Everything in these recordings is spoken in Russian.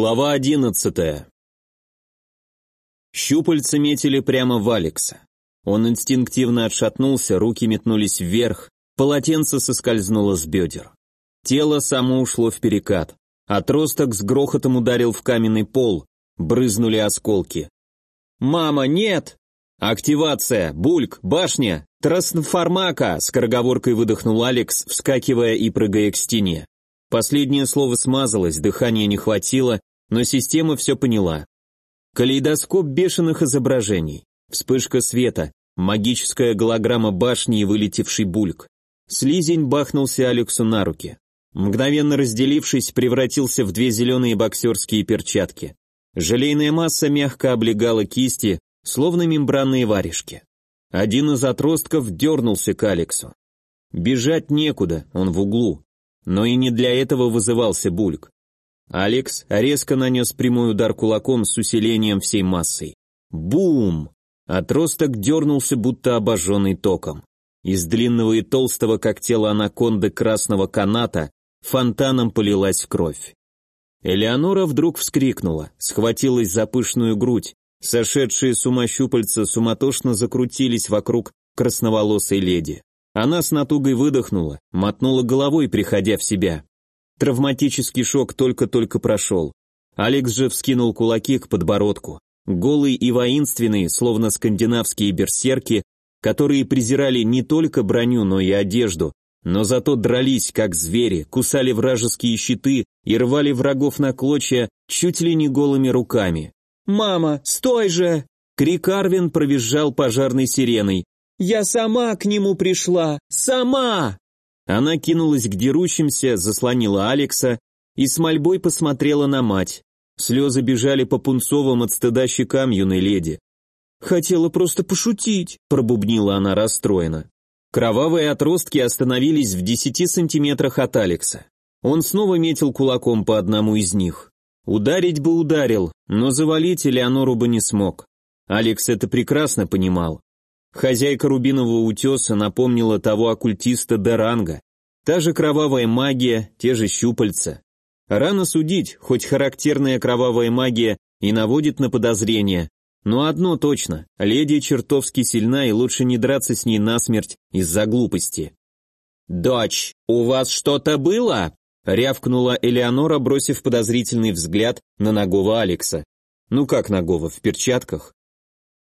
Глава одиннадцатая. Щупальца метили прямо в Алекса. Он инстинктивно отшатнулся, руки метнулись вверх, полотенце соскользнуло с бедер. Тело само ушло в перекат. Отросток с грохотом ударил в каменный пол, брызнули осколки. «Мама, нет!» «Активация! Бульк! Башня! Трансформака!» — скороговоркой выдохнул Алекс, вскакивая и прыгая к стене. Последнее слово смазалось, дыхания не хватило, но система все поняла. Калейдоскоп бешеных изображений, вспышка света, магическая голограмма башни и вылетевший бульк. Слизень бахнулся Алексу на руки. Мгновенно разделившись, превратился в две зеленые боксерские перчатки. Желейная масса мягко облегала кисти, словно мембранные варежки. Один из отростков дернулся к Алексу. Бежать некуда, он в углу. Но и не для этого вызывался Бульк. Алекс резко нанес прямой удар кулаком с усилением всей массой. Бум! Отросток дернулся, будто обожженный током. Из длинного и толстого, как тело анаконды красного каната, фонтаном полилась кровь. Элеонора вдруг вскрикнула, схватилась за пышную грудь, сошедшие с ума щупальца суматошно закрутились вокруг красноволосой леди. Она с натугой выдохнула, мотнула головой, приходя в себя. Травматический шок только-только прошел. Алекс же вскинул кулаки к подбородку. Голый и воинственный, словно скандинавские берсерки, которые презирали не только броню, но и одежду, но зато дрались, как звери, кусали вражеские щиты и рвали врагов на клочья чуть ли не голыми руками. «Мама, стой же!» Крик Арвин провизжал пожарной сиреной. Я сама к нему пришла! Сама!» Она кинулась к дерущимся, заслонила Алекса и с мольбой посмотрела на мать. Слезы бежали по пунцовым от стыда щекам юной леди. «Хотела просто пошутить», — пробубнила она расстроена. Кровавые отростки остановились в десяти сантиметрах от Алекса. Он снова метил кулаком по одному из них. Ударить бы ударил, но завалить Элеонору бы не смог. Алекс это прекрасно понимал. Хозяйка рубинового утеса напомнила того оккультиста Деранга. Та же кровавая магия, те же щупальца. Рано судить, хоть характерная кровавая магия и наводит на подозрение. Но одно точно, леди чертовски сильна и лучше не драться с ней насмерть из-за глупости. «Дочь, у вас что-то было?» — рявкнула Элеонора, бросив подозрительный взгляд на ногого Алекса. «Ну как ногого, в перчатках?»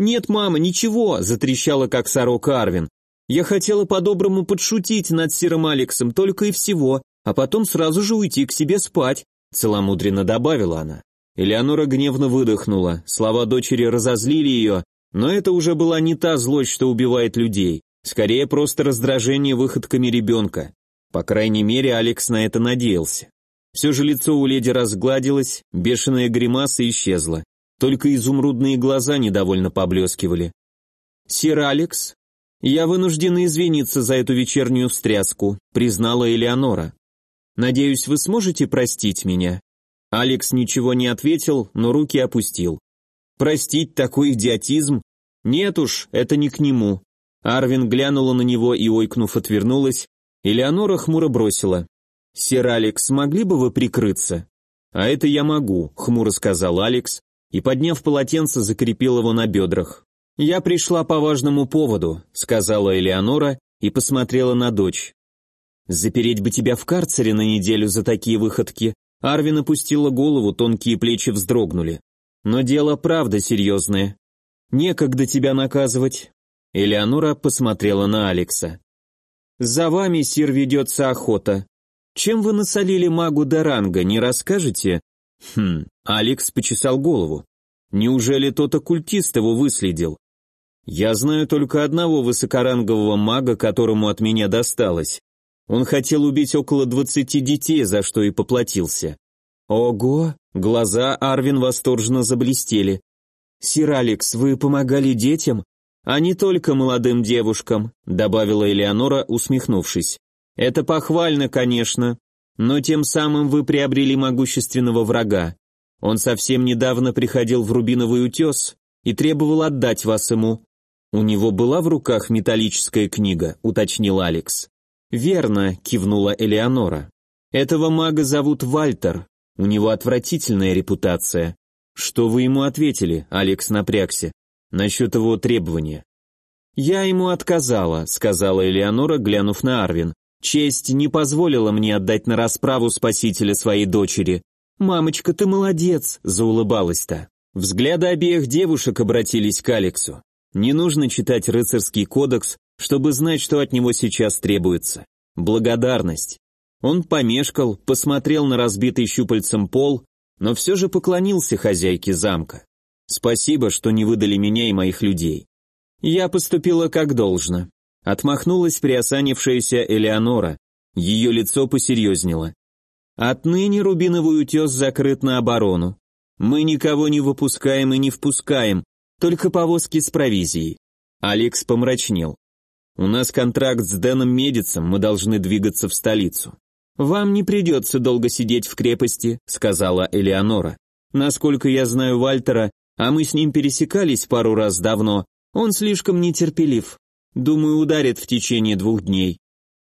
«Нет, мама, ничего», — затрещала как сорока Арвин. «Я хотела по-доброму подшутить над Сиром Алексом, только и всего, а потом сразу же уйти к себе спать», — целомудренно добавила она. Элеонора гневно выдохнула, слова дочери разозлили ее, но это уже была не та злость, что убивает людей, скорее просто раздражение выходками ребенка. По крайней мере, Алекс на это надеялся. Все же лицо у леди разгладилось, бешеная гримаса исчезла. Только изумрудные глаза недовольно поблескивали. «Сир Алекс, я вынуждена извиниться за эту вечернюю встряску», признала Элеонора. «Надеюсь, вы сможете простить меня?» Алекс ничего не ответил, но руки опустил. «Простить такой идиотизм? Нет уж, это не к нему». Арвин глянула на него и, ойкнув, отвернулась. Элеонора хмуро бросила. «Сир Алекс, могли бы вы прикрыться?» «А это я могу», — хмуро сказал Алекс, и, подняв полотенце, закрепил его на бедрах. «Я пришла по важному поводу», — сказала Элеонора и посмотрела на дочь. «Запереть бы тебя в карцере на неделю за такие выходки». Арвин опустила голову, тонкие плечи вздрогнули. «Но дело правда серьезное. Некогда тебя наказывать». Элеонора посмотрела на Алекса. «За вами, сир, ведется охота. Чем вы насолили магу Даранга, не расскажете?» Хм, Алекс почесал голову. Неужели тот оккультист его выследил? Я знаю только одного высокорангового мага, которому от меня досталось. Он хотел убить около двадцати детей, за что и поплатился. Ого! Глаза Арвин восторженно заблестели. «Сир Алекс, вы помогали детям, а не только молодым девушкам», добавила Элеонора, усмехнувшись. «Это похвально, конечно, но тем самым вы приобрели могущественного врага. Он совсем недавно приходил в Рубиновый утес и требовал отдать вас ему. У него была в руках металлическая книга, уточнил Алекс. Верно, кивнула Элеонора. Этого мага зовут Вальтер. У него отвратительная репутация. Что вы ему ответили, Алекс напрягся, насчет его требования? Я ему отказала, сказала Элеонора, глянув на Арвин. Честь не позволила мне отдать на расправу спасителя своей дочери. «Мамочка, ты молодец!» – заулыбалась-то. Взгляды обеих девушек обратились к Алексу. Не нужно читать рыцарский кодекс, чтобы знать, что от него сейчас требуется. Благодарность. Он помешкал, посмотрел на разбитый щупальцем пол, но все же поклонился хозяйке замка. «Спасибо, что не выдали меня и моих людей. Я поступила как должно. Отмахнулась приосанившаяся Элеонора. Ее лицо посерьезнело. Отныне Рубиновый утес закрыт на оборону. Мы никого не выпускаем и не впускаем, только повозки с провизией. Алекс помрачнел. У нас контракт с Дэном Медицем, мы должны двигаться в столицу. Вам не придется долго сидеть в крепости, сказала Элеонора. Насколько я знаю Вальтера, а мы с ним пересекались пару раз давно, он слишком нетерпелив. Думаю, ударит в течение двух дней.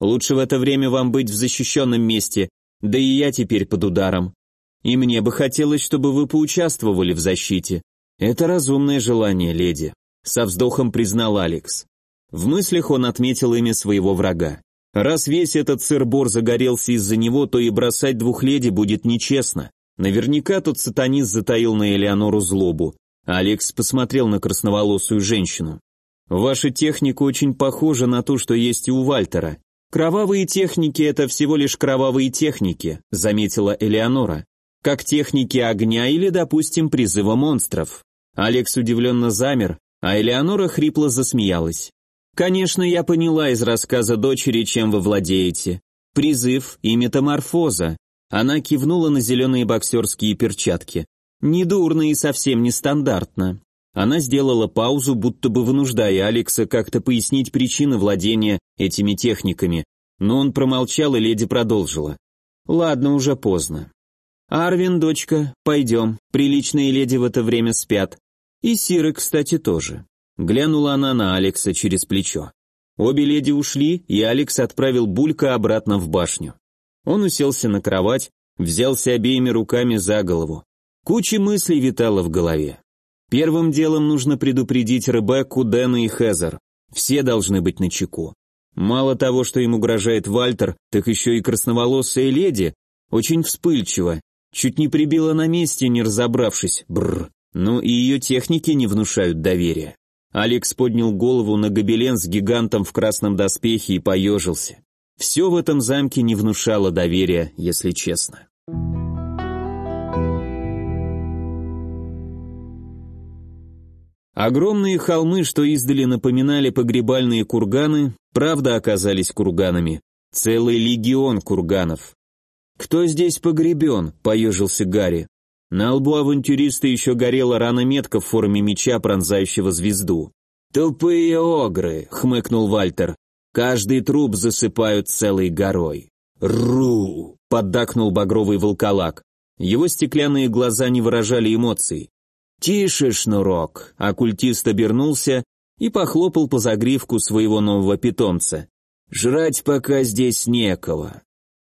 Лучше в это время вам быть в защищенном месте, да и я теперь под ударом. И мне бы хотелось, чтобы вы поучаствовали в защите. Это разумное желание, леди», — со вздохом признал Алекс. В мыслях он отметил имя своего врага. Раз весь этот сыр-бор загорелся из-за него, то и бросать двух леди будет нечестно. Наверняка тот сатанист затаил на Элеонору злобу. Алекс посмотрел на красноволосую женщину. Ваша техника очень похожа на ту, что есть и у Вальтера. Кровавые техники – это всего лишь кровавые техники, заметила Элеонора. Как техники огня или, допустим, призыва монстров. Алекс удивленно замер, а Элеонора хрипло засмеялась. «Конечно, я поняла из рассказа дочери, чем вы владеете. Призыв и метаморфоза». Она кивнула на зеленые боксерские перчатки. «Недурно и совсем нестандартно. Она сделала паузу, будто бы вынуждая Алекса как-то пояснить причины владения этими техниками, но он промолчал, и леди продолжила. «Ладно, уже поздно. Арвин, дочка, пойдем, приличные леди в это время спят. И Сиры, кстати, тоже». Глянула она на Алекса через плечо. Обе леди ушли, и Алекс отправил Булька обратно в башню. Он уселся на кровать, взялся обеими руками за голову. Куча мыслей витала в голове. Первым делом нужно предупредить Ребекку, Дэна и Хезер. Все должны быть начеку. Мало того, что им угрожает Вальтер, так еще и красноволосая леди, очень вспыльчива, чуть не прибила на месте, не разобравшись, бррр. Ну и ее техники не внушают доверия. Алекс поднял голову на гобелен с гигантом в красном доспехе и поежился. Все в этом замке не внушало доверия, если честно. Огромные холмы, что издали напоминали погребальные курганы, правда оказались курганами. Целый легион курганов. «Кто здесь погребен?» – поежился Гарри. На лбу авантюриста еще горела рана метка в форме меча, пронзающего звезду. «Тупые огры!» — хмыкнул Вальтер. «Каждый труп засыпают целой горой». «Ру!» — поддакнул багровый волколак. Его стеклянные глаза не выражали эмоций. «Тише, шнурок!» — оккультист обернулся и похлопал по загривку своего нового питомца. «Жрать пока здесь некого».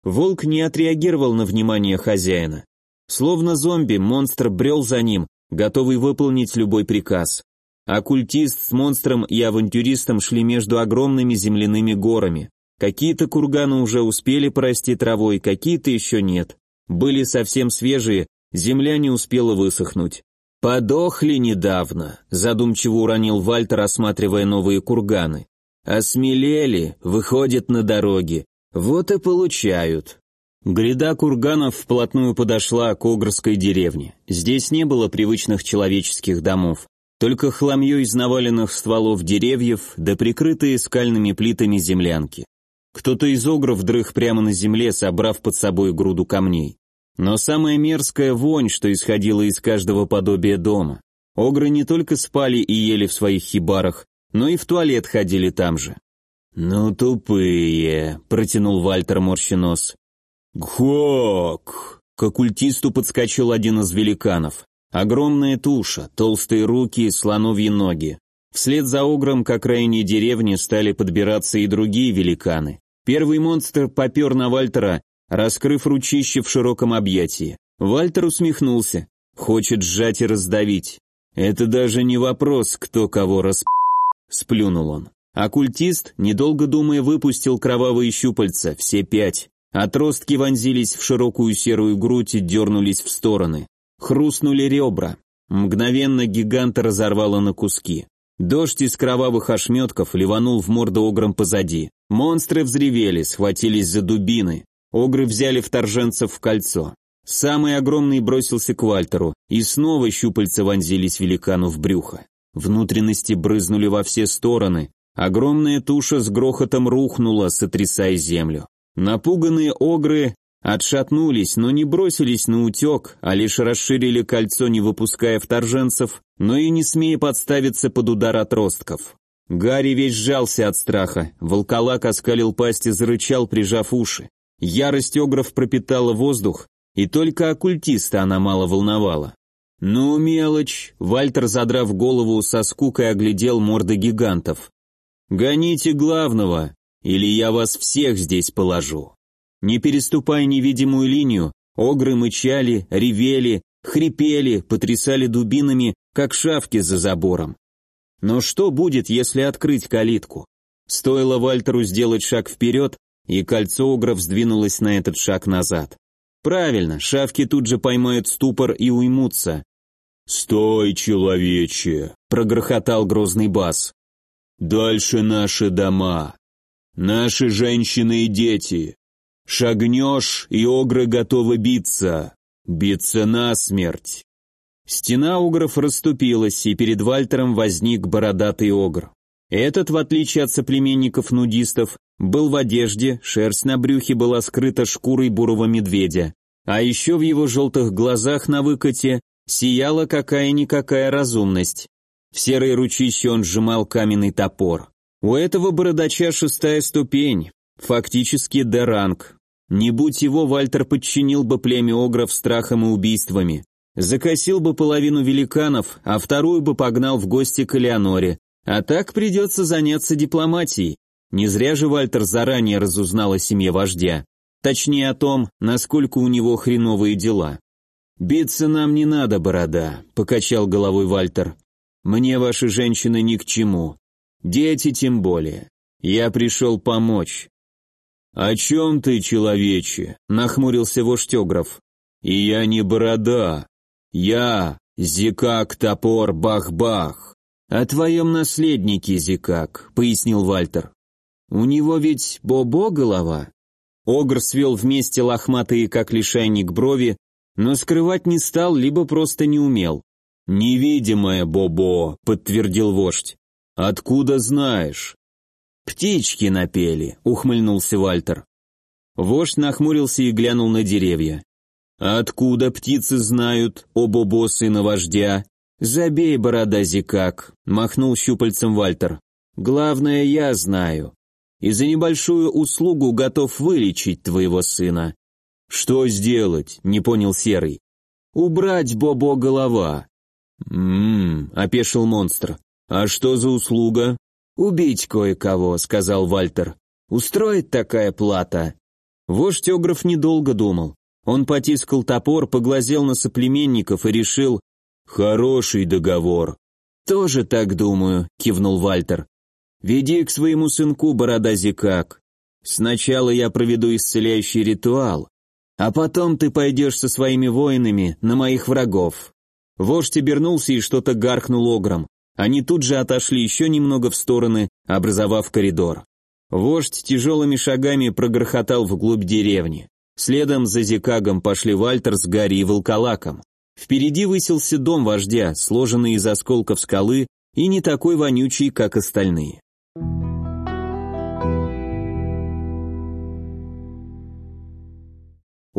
Волк не отреагировал на внимание хозяина. Словно зомби, монстр брел за ним, готовый выполнить любой приказ. Оккультист с монстром и авантюристом шли между огромными земляными горами. Какие-то курганы уже успели порасти травой, какие-то еще нет. Были совсем свежие, земля не успела высохнуть. «Подохли недавно», — задумчиво уронил Вальтер, осматривая новые курганы. «Осмелели, выходят на дороги. Вот и получают». Гряда курганов вплотную подошла к Огрской деревне. Здесь не было привычных человеческих домов. Только хламье из наваленных стволов деревьев, да прикрытые скальными плитами землянки. Кто-то из огров дрых прямо на земле, собрав под собой груду камней. Но самая мерзкая вонь, что исходила из каждого подобия дома. Огры не только спали и ели в своих хибарах, но и в туалет ходили там же. «Ну, тупые», — протянул Вальтер морщенос. «Гхок!» К оккультисту подскочил один из великанов. Огромная туша, толстые руки и слоновьи ноги. Вслед за огром к окраине деревни стали подбираться и другие великаны. Первый монстр попер на Вальтера раскрыв ручище в широком объятии. Вальтер усмехнулся. Хочет сжать и раздавить. Это даже не вопрос, кто кого расп... Сплюнул он. Оккультист, недолго думая, выпустил кровавые щупальца, все пять. Отростки вонзились в широкую серую грудь и дернулись в стороны. Хрустнули ребра. Мгновенно гиганта разорвало на куски. Дождь из кровавых ошметков ливанул в морду огром позади. Монстры взревели, схватились за дубины. Огры взяли вторженцев в кольцо. Самый огромный бросился к Вальтеру, и снова щупальца вонзились великану в брюхо. Внутренности брызнули во все стороны. Огромная туша с грохотом рухнула, сотрясая землю. Напуганные огры отшатнулись, но не бросились на утек, а лишь расширили кольцо, не выпуская вторженцев, но и не смея подставиться под удар отростков. Гарри весь сжался от страха, волколак оскалил пасть и зарычал, прижав уши. Ярость огров пропитала воздух, и только оккультиста она мало волновала. «Ну, мелочь!» — Вальтер, задрав голову, со скукой оглядел морды гигантов. «Гоните главного, или я вас всех здесь положу». Не переступая невидимую линию, огры мычали, ревели, хрипели, потрясали дубинами, как шавки за забором. Но что будет, если открыть калитку? Стоило Вальтеру сделать шаг вперед, и кольцо огров сдвинулось на этот шаг назад. Правильно, шавки тут же поймают ступор и уймутся. «Стой, человече!» — прогрохотал грозный бас. «Дальше наши дома, наши женщины и дети. Шагнешь, и огры готовы биться, биться насмерть». Стена огров расступилась, и перед Вальтером возник бородатый огр. Этот, в отличие от соплеменников-нудистов, был в одежде, шерсть на брюхе была скрыта шкурой бурого медведя, а еще в его желтых глазах на выкате сияла какая-никакая разумность. В серой ручище он сжимал каменный топор. У этого бородача шестая ступень, фактически Д-ранг. Не будь его, Вальтер подчинил бы племя огров страхом и убийствами. Закосил бы половину великанов, а вторую бы погнал в гости к Элеоноре, а так придется заняться дипломатией. Не зря же Вальтер заранее разузнал о семье вождя. Точнее о том, насколько у него хреновые дела. «Биться нам не надо, борода», — покачал головой Вальтер. «Мне ваши женщины ни к чему. Дети тем более. Я пришел помочь». «О чем ты, человече?» — нахмурился вождь Огров. «И я не борода. Я Зикак Топор Бах-Бах». «О твоем наследнике, Зикак», — пояснил Вальтер. «У него ведь Бобо голова?» Огр свел вместе лохматые, как лишайник, брови, но скрывать не стал, либо просто не умел. «Невидимое Бобо», — подтвердил вождь. «Откуда знаешь?» «Птички напели», — ухмыльнулся Вальтер. Вождь нахмурился и глянул на деревья. «Откуда птицы знают о Бобо сына вождя?» «Забей, борода зикак», — махнул щупальцем Вальтер. «Главное, я знаю. И за небольшую услугу готов вылечить твоего сына». «Что сделать?» — не понял Серый. «Убрать Бобо голова». «М-м-м», опешил монстр. «А что за услуга?» «Убить кое-кого», — сказал Вальтер. «Устроит такая плата». Вождь Огров недолго думал. Он потискал топор, поглазел на соплеменников и решил, «Хороший договор». «Тоже так думаю», — кивнул Вальтер. «Веди к своему сынку, борода зикак. Сначала я проведу исцеляющий ритуал, а потом ты пойдешь со своими воинами на моих врагов». Вождь обернулся и что-то гаркнул огром. Они тут же отошли еще немного в стороны, образовав коридор. Вождь тяжелыми шагами прогрохотал вглубь деревни. Следом за Зикагом пошли Вальтер с Гарри и Волколаком. Впереди высился дом вождя, сложенный из осколков скалы и не такой вонючий, как остальные.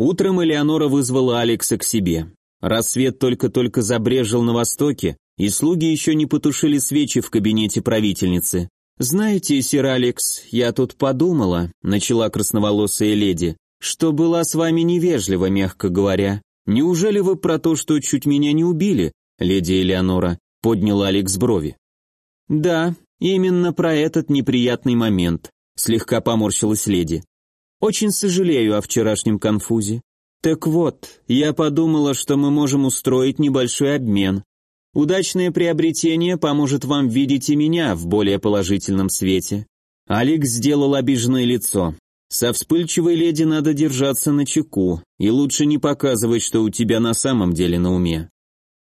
Утром Элеонора вызвала Алекса к себе. Рассвет только-только забрежил на востоке, и слуги еще не потушили свечи в кабинете правительницы. «Знаете, сир Алекс, я тут подумала», — начала красноволосая леди, «что была с вами невежлива, мягко говоря. «Неужели вы про то, что чуть меня не убили, леди Элеонора?» — подняла Алекс брови. «Да, именно про этот неприятный момент», — слегка поморщилась леди. «Очень сожалею о вчерашнем конфузе. Так вот, я подумала, что мы можем устроить небольшой обмен. Удачное приобретение поможет вам видеть и меня в более положительном свете. Алекс сделал обиженное лицо. Со вспыльчивой леди надо держаться на чеку, и лучше не показывать, что у тебя на самом деле на уме.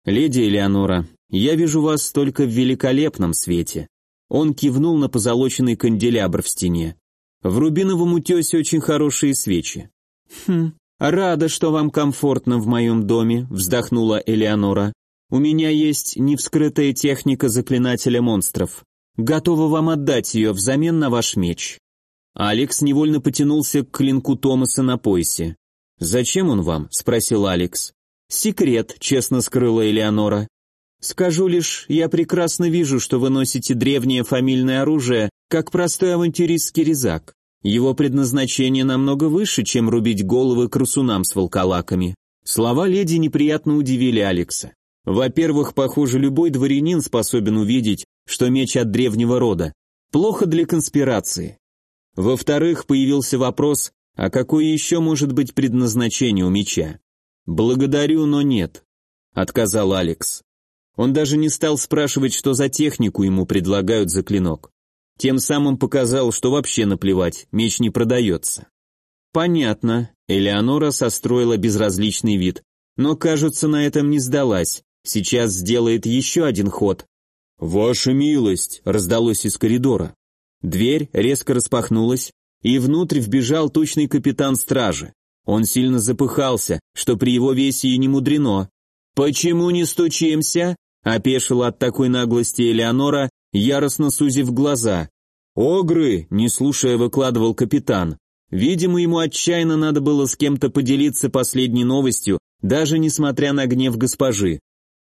Леди Элеонора, я вижу вас только в великолепном свете. Он кивнул на позолоченный канделябр в стене. В рубиновом утесе очень хорошие свечи. Хм, рада, что вам комфортно в моем доме, вздохнула Элеонора. У меня есть невскрытая техника заклинателя монстров. Готова вам отдать ее взамен на ваш меч. Алекс невольно потянулся к клинку Томаса на поясе. «Зачем он вам?» – спросил Алекс. «Секрет», – честно скрыла Элеонора. Скажу лишь, я прекрасно вижу, что вы носите древнее фамильное оружие, как простой авантюристский резак. Его предназначение намного выше, чем рубить головы красунам с волколаками. Слова леди неприятно удивили Алекса. Во-первых, похоже, любой дворянин способен увидеть, что меч от древнего рода. Плохо для конспирации. Во-вторых, появился вопрос, а какое еще может быть предназначение у меча? «Благодарю, но нет», — отказал Алекс. Он даже не стал спрашивать, что за технику ему предлагают за клинок. Тем самым показал, что вообще наплевать, меч не продается. Понятно, Элеонора состроила безразличный вид, но, кажется, на этом не сдалась. Сейчас сделает еще один ход. «Ваша милость!» — раздалось из коридора. Дверь резко распахнулась, и внутрь вбежал тучный капитан стражи. Он сильно запыхался, что при его весе и не мудрено. «Почему не стучимся?» Опешила от такой наглости Элеонора, яростно сузив глаза. «Огры!» — не слушая, выкладывал капитан. Видимо, ему отчаянно надо было с кем-то поделиться последней новостью, даже несмотря на гнев госпожи.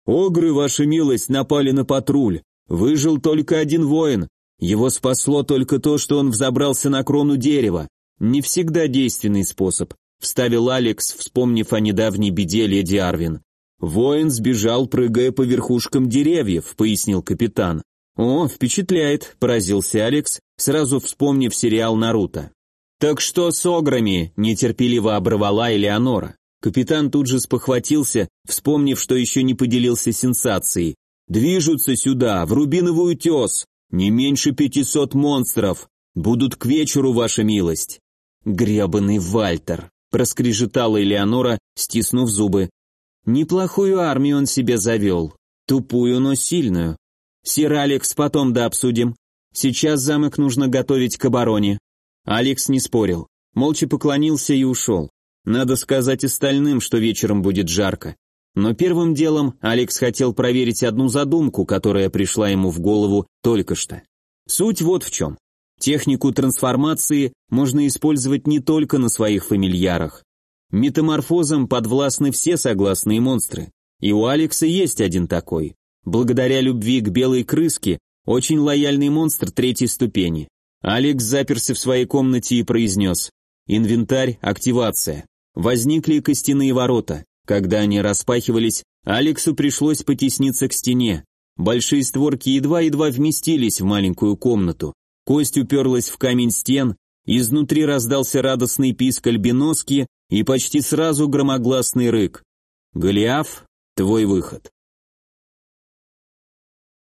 «Огры, ваша милость, напали на патруль. Выжил только один воин. Его спасло только то, что он взобрался на крону дерева. Не всегда действенный способ», — вставил Алекс, вспомнив о недавней беде леди Арвин. «Воин сбежал, прыгая по верхушкам деревьев», — пояснил капитан. «О, впечатляет», — поразился Алекс, сразу вспомнив сериал «Наруто». «Так что с ограми?» — нетерпеливо оборвала Элеонора. Капитан тут же спохватился, вспомнив, что еще не поделился сенсацией. «Движутся сюда, в Рубиновый утес. Не меньше пятисот монстров. Будут к вечеру, ваша милость». «Гребаный Вальтер», — проскрежетала Элеонора, стиснув зубы. Неплохую армию он себе завел. Тупую, но сильную. Сир Алекс, потом да обсудим. Сейчас замок нужно готовить к обороне. Алекс не спорил. Молча поклонился и ушел. Надо сказать остальным, что вечером будет жарко. Но первым делом Алекс хотел проверить одну задумку, которая пришла ему в голову только что. Суть вот в чем. Технику трансформации можно использовать не только на своих фамильярах. Метаморфозам подвластны все согласные монстры. И у Алекса есть один такой. Благодаря любви к белой крыске, очень лояльный монстр третьей ступени. Алекс заперся в своей комнате и произнес «Инвентарь, активация». Возникли костяные ворота. Когда они распахивались, Алексу пришлось потесниться к стене. Большие створки едва-едва вместились в маленькую комнату. Кость уперлась в камень стен, изнутри раздался радостный писк альбиноски, и почти сразу громогласный рык. «Голиаф, твой выход».